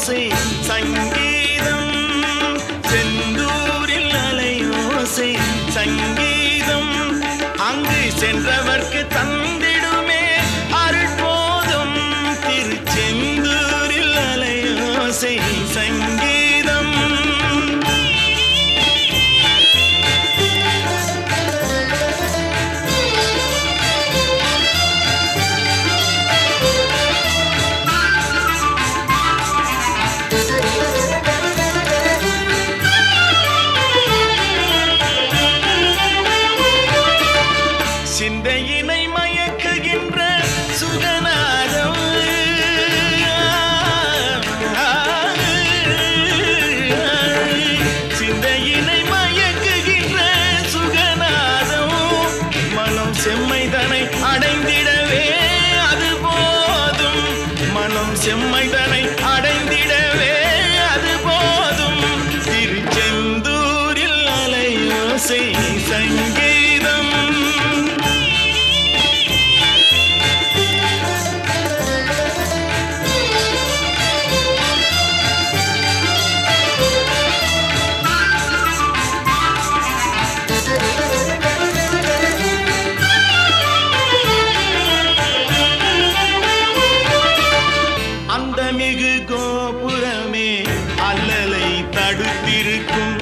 அலையோசை சங்கீதம். செந்தூரில் அலையோசை சங்கீதம். அங்கு சென்றவர்க்கு தன் செம்மைதனை அடைந்திடவே அது போதும். மனம் செம்மைதனை அடைந்திடவே அது போதும். திருச்செந்தூரில் அலையோசை சங்கீதம் கோபுரமே அல்லலை தடுத்திருக்கும்.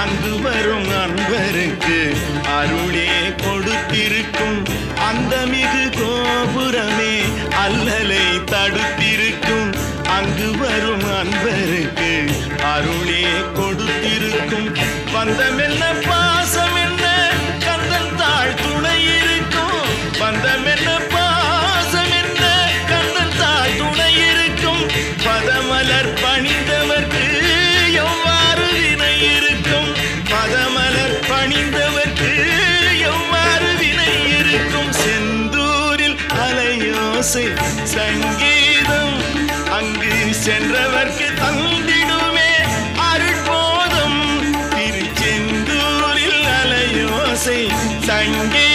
அங்கு வரும் அன்பருக்கு அருளே கொடுத்திருக்கும். அந்த மிகு கோபுரமே அல்லலை தடுத்திருக்கும். அங்கு வரும் அன்பருக்கு அருளே கொடுத்திருக்கும். பந்தமென்ன மதமலர் பணிந்தவர்க்கு எவ்வாறு வினை இருக்கும்? மதமலர் பணிந்தவர்க்கு எவ்வாறு வினை இருக்கும்? செந்தூரில் அலையோசை சங்கீதம். அங்கு சென்றவர்க்கு தந்திடுமே அருட்போதும். திருச்செந்தூரில் அலையோசை சங்கீதம்.